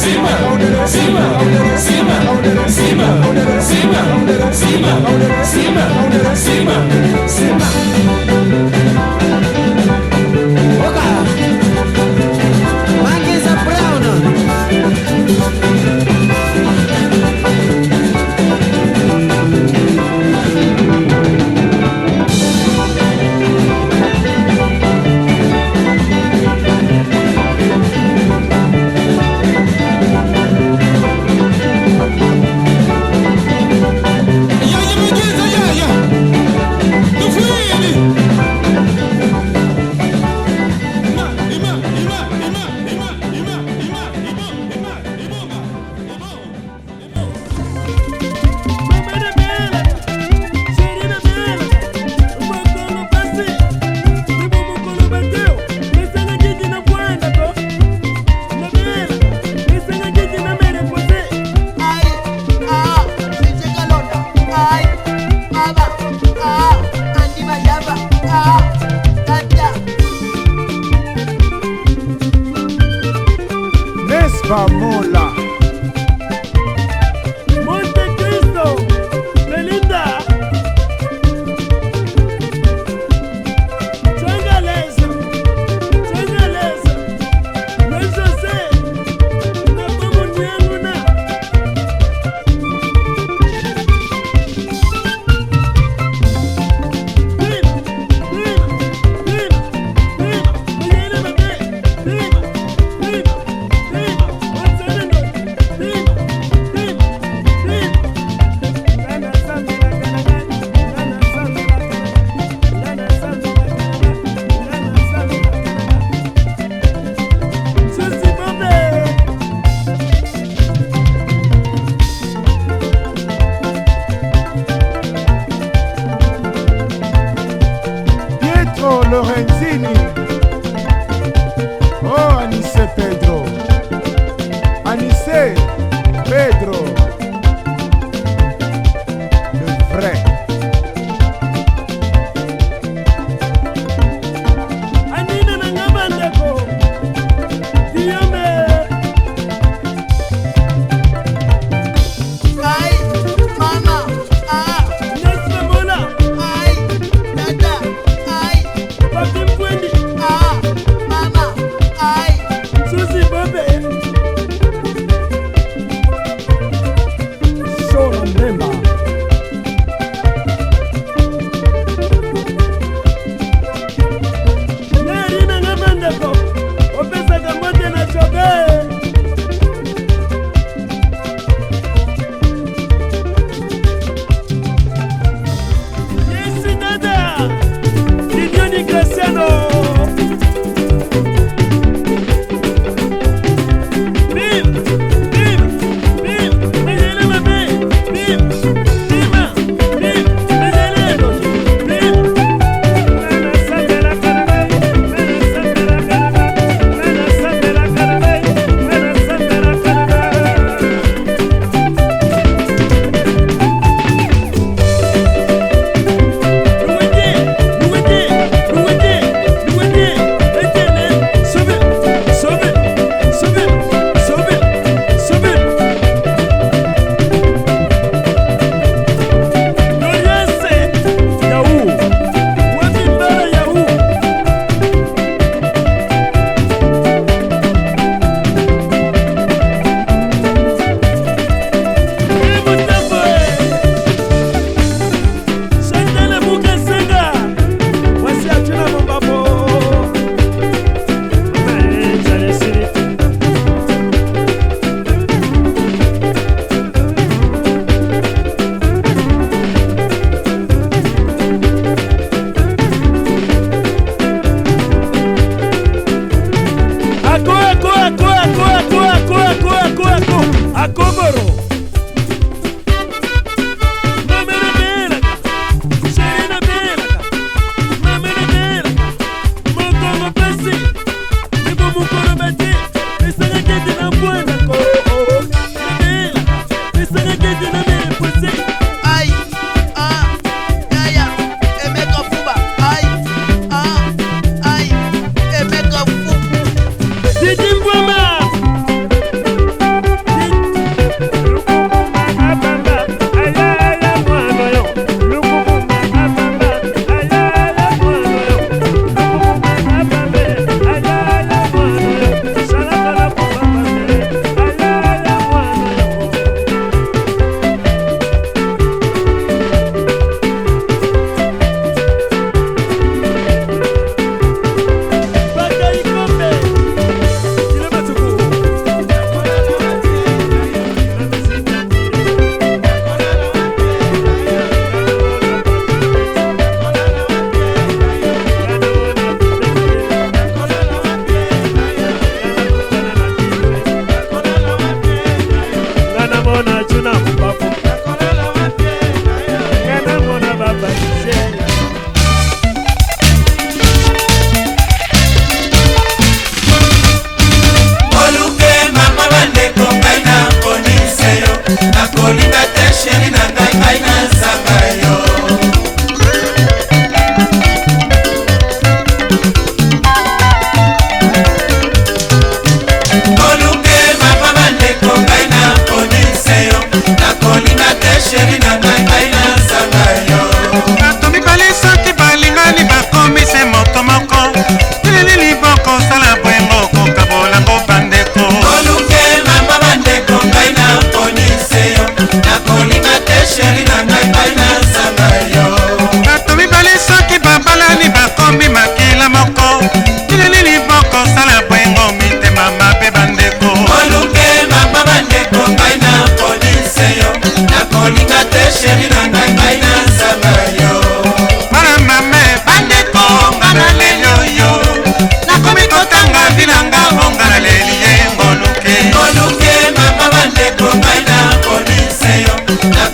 Sima, Sima, Sima, Sima, cima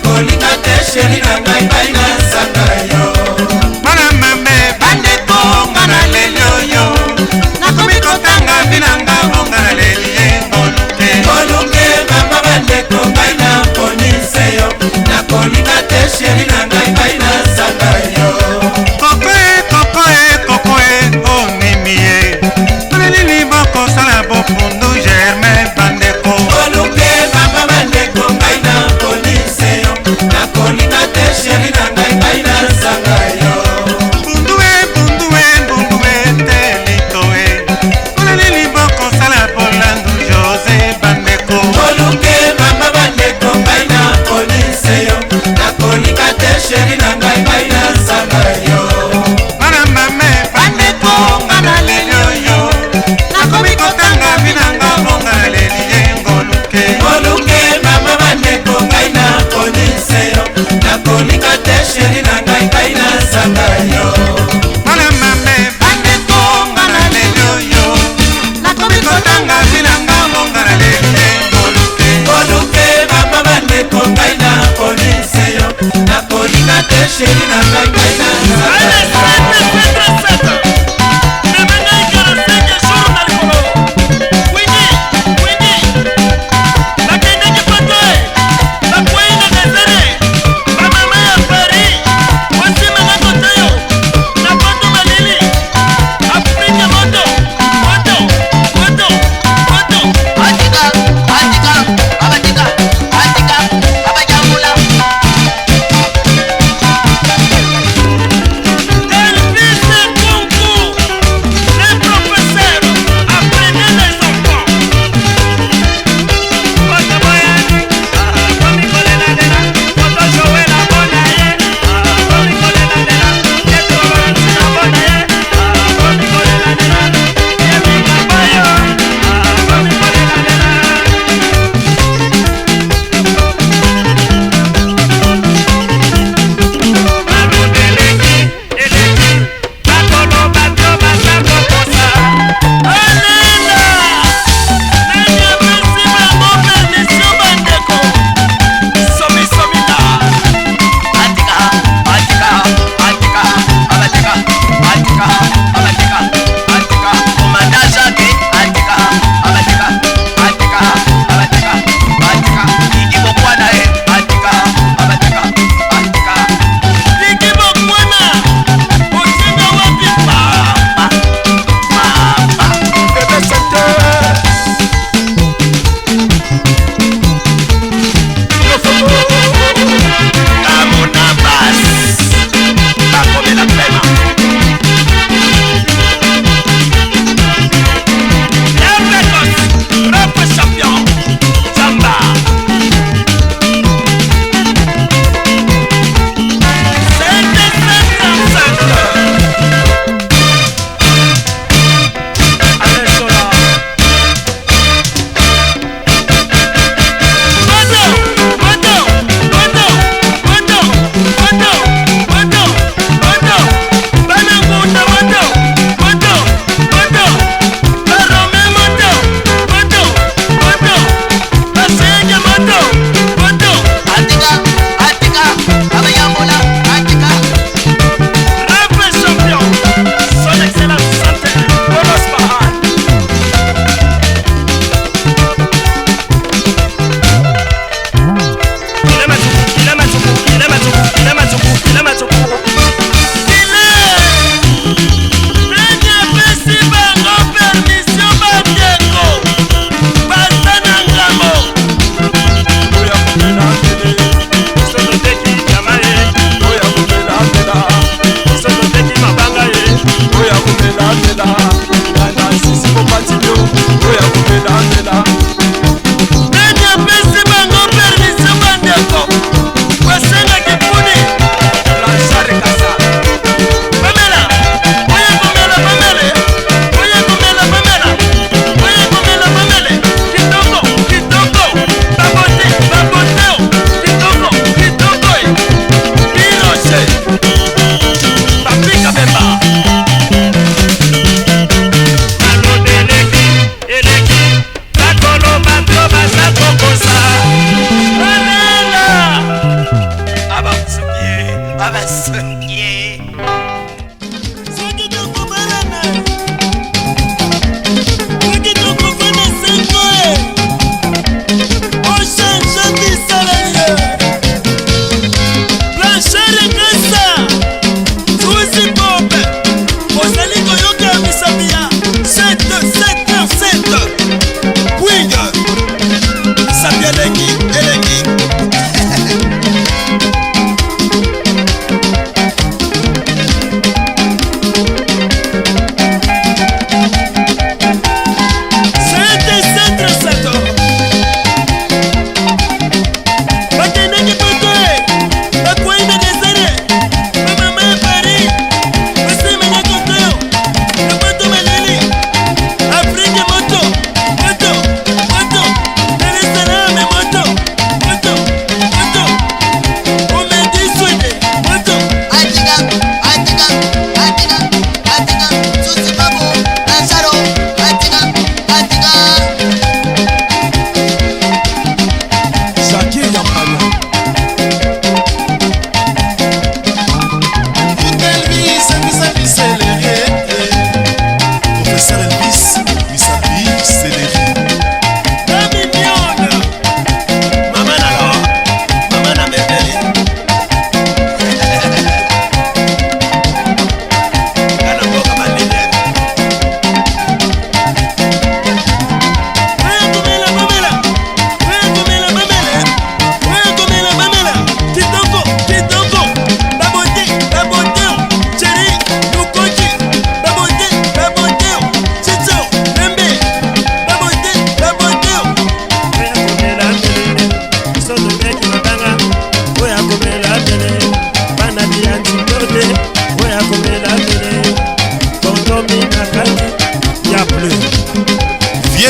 nakolinga te sheri na ngai ngai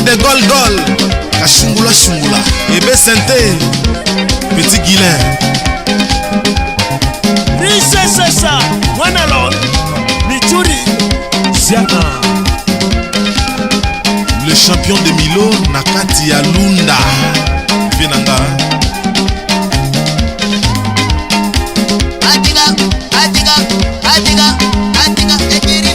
de gol gol kasungula sungula ebe sente petit guilin risesesa mwana lon mituri siaka le champion de milo na kati ya lunda vie na nga atika atika atika atika ekiri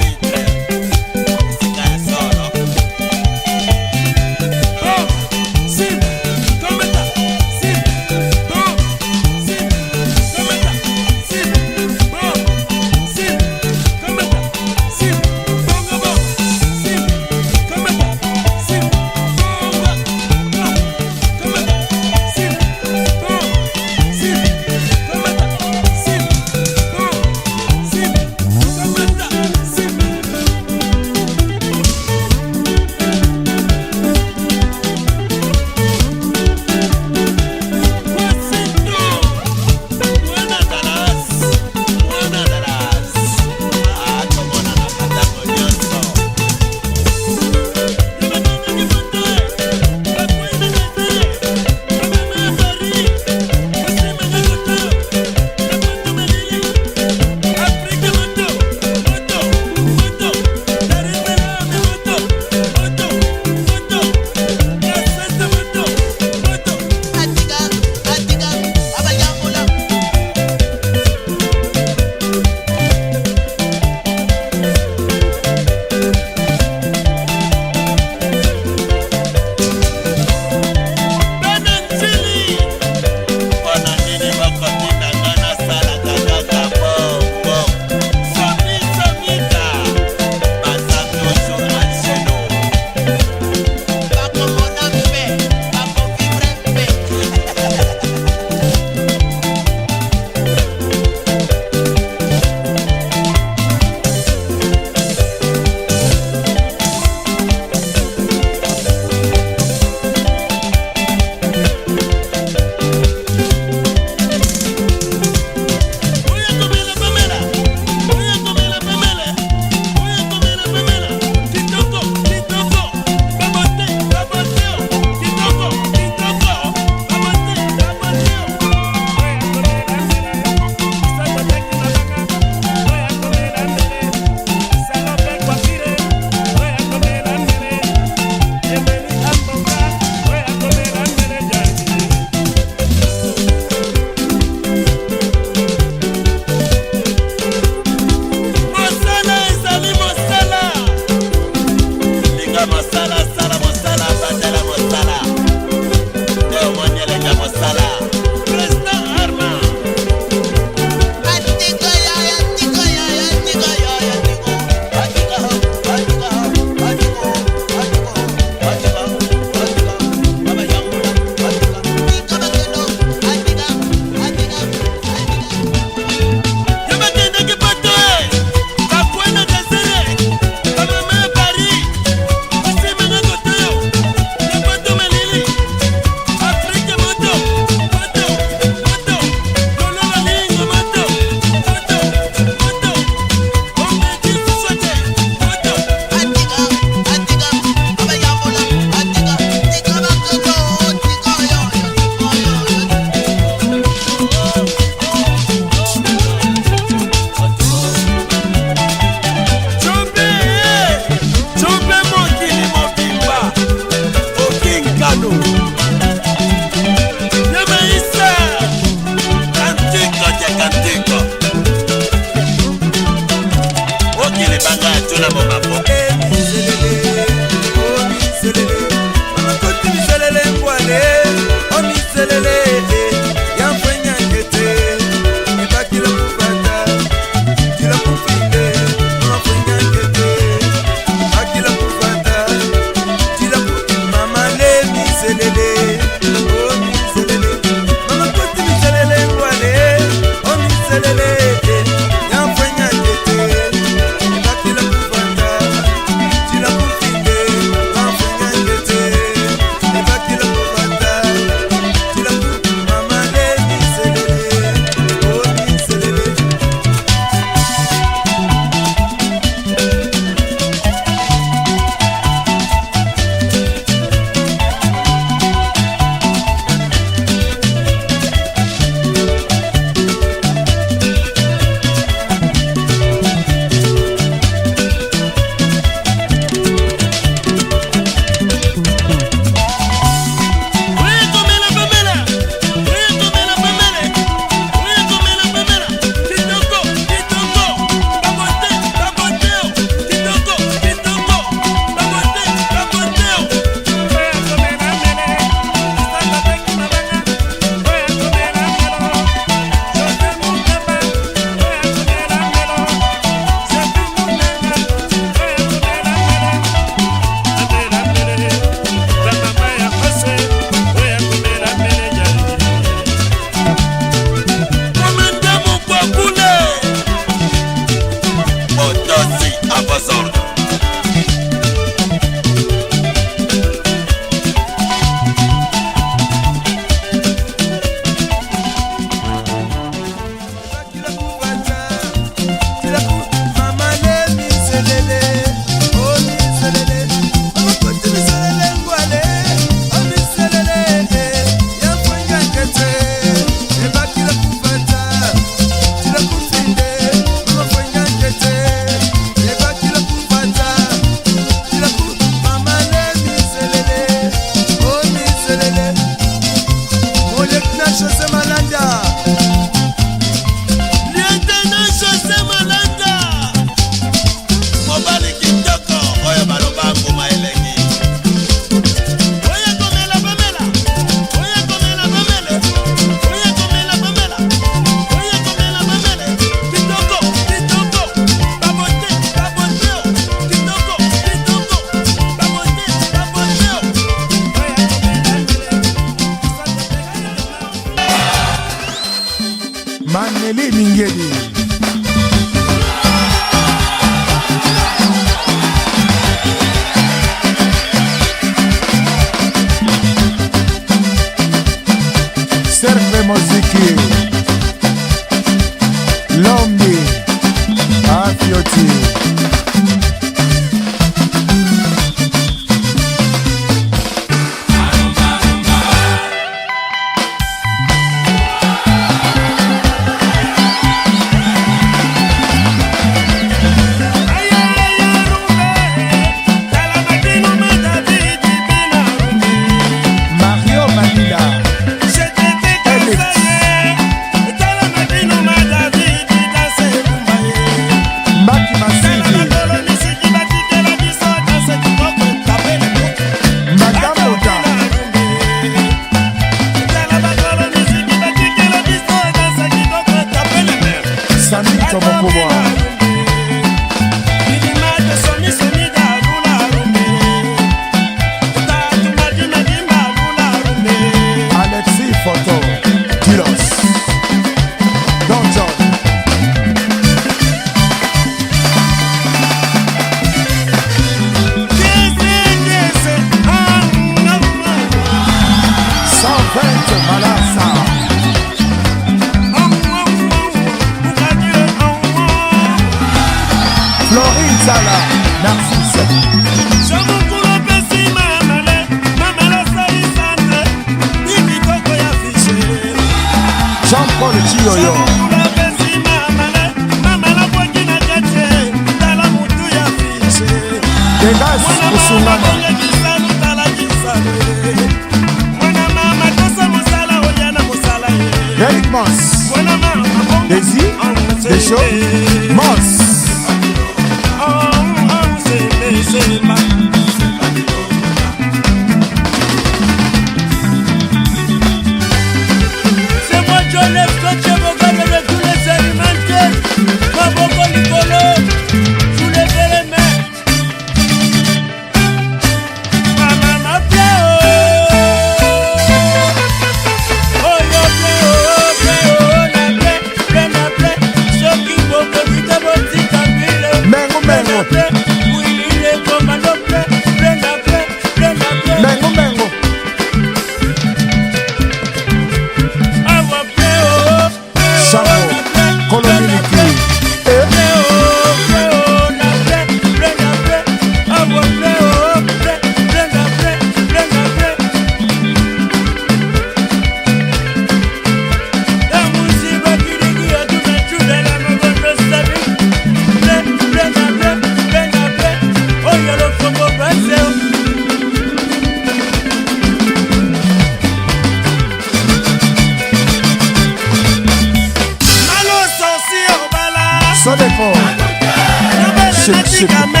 是，谢。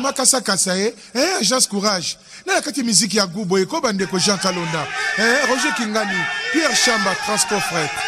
Thomas ye eh, eh agence courage na kati musique ya gubo ekobandeko jean kalonda eh, roger kingani pierre chamba transport Frère.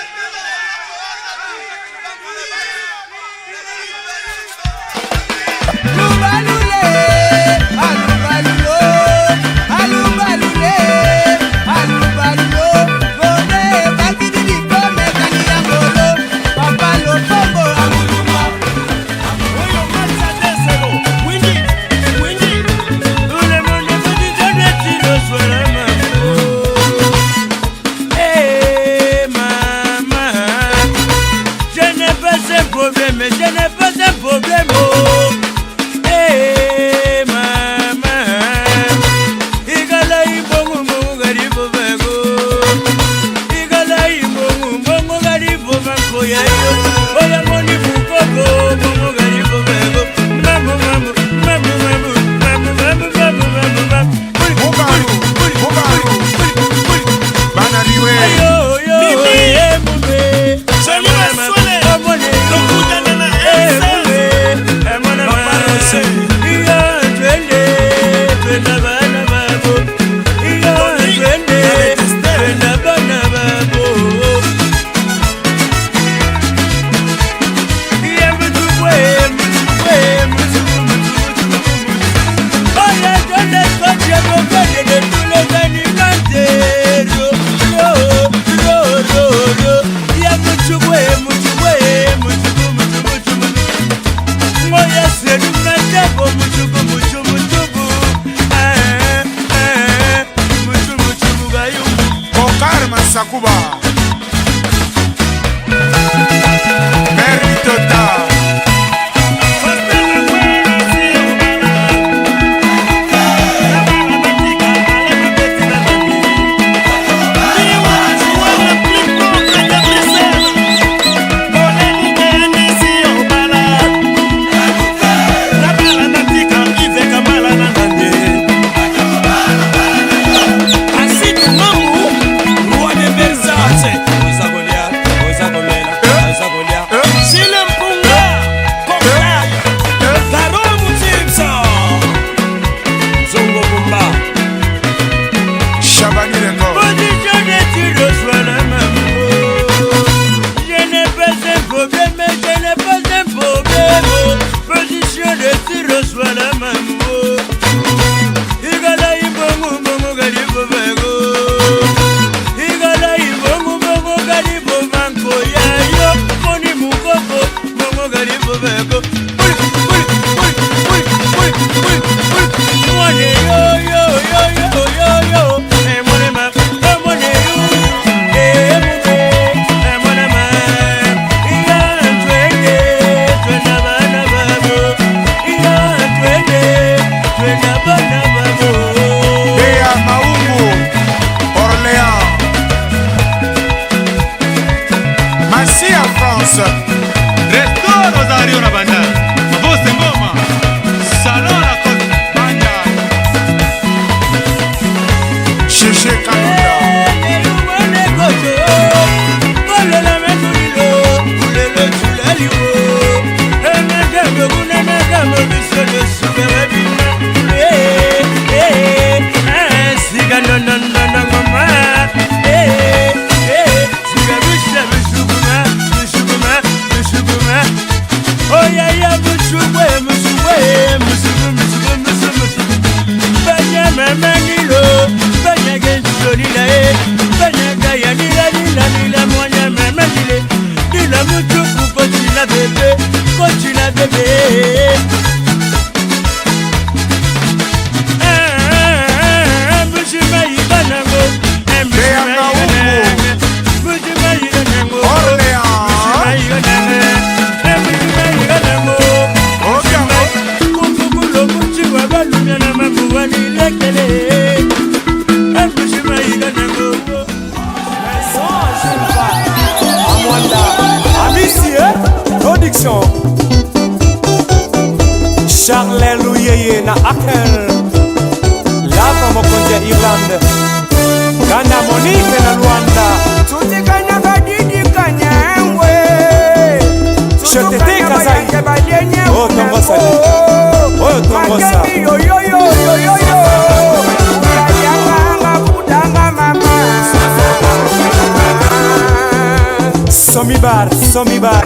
somibar somibar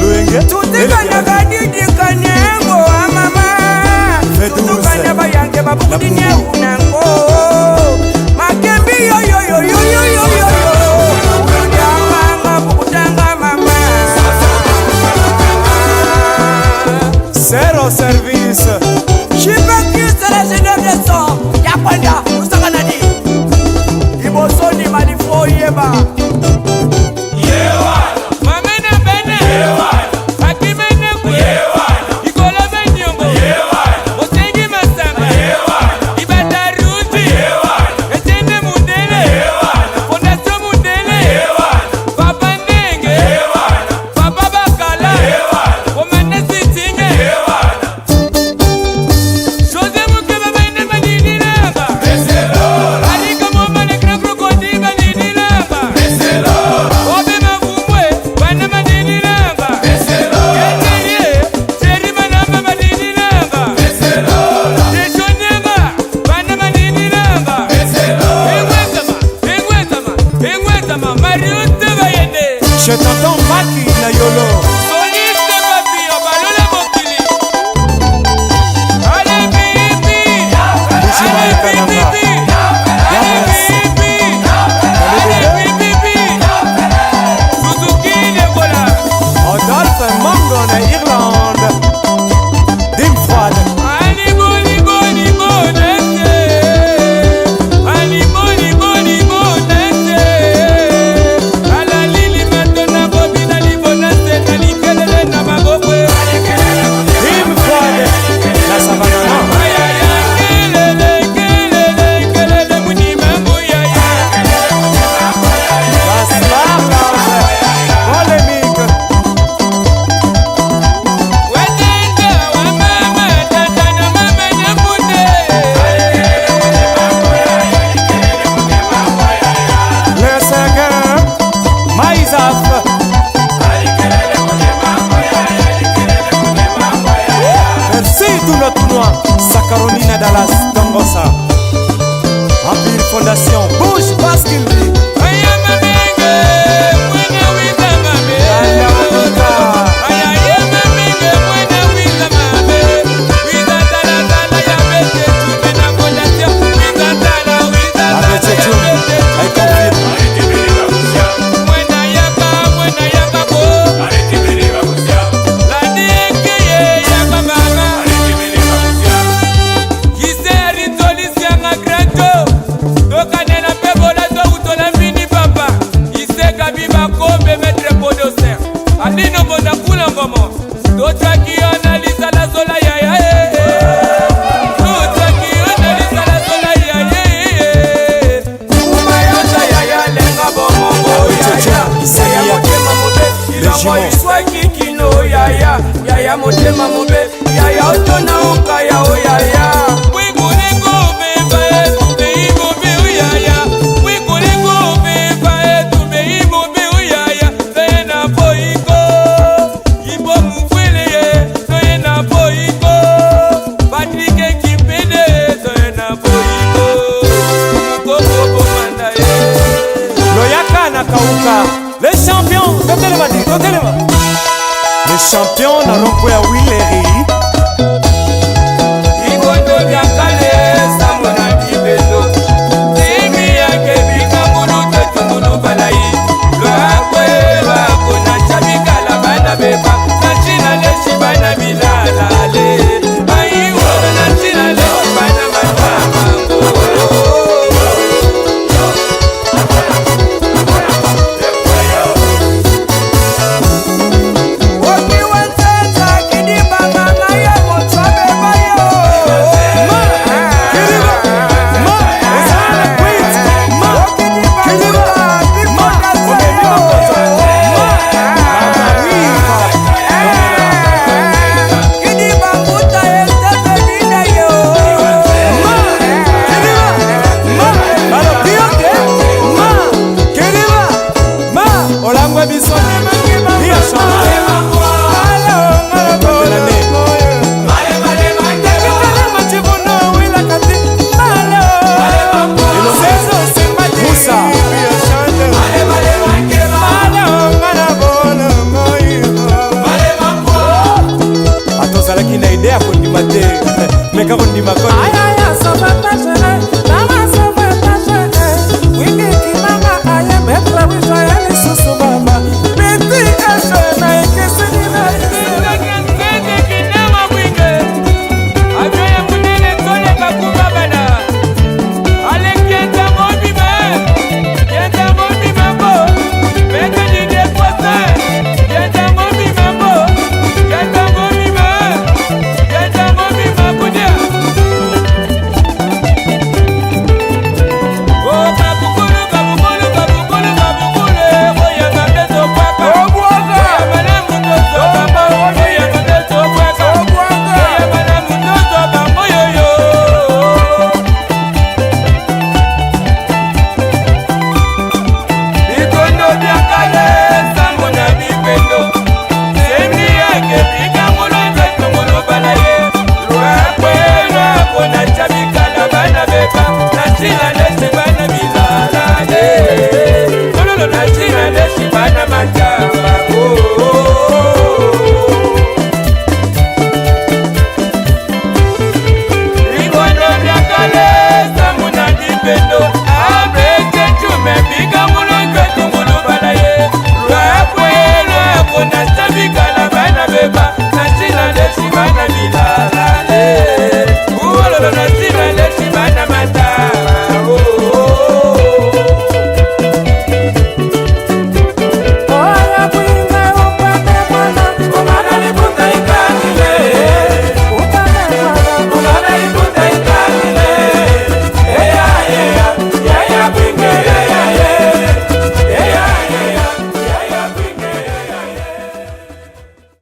luenge tutikanyakadidikanyengo wamama tutukanya bayange babukudinyeunango makembi yoyoyoyoyoyo yamama bukutanga mama sero service chipekiselesidebeso yakwenda usakanadi ibosoni malifoyeba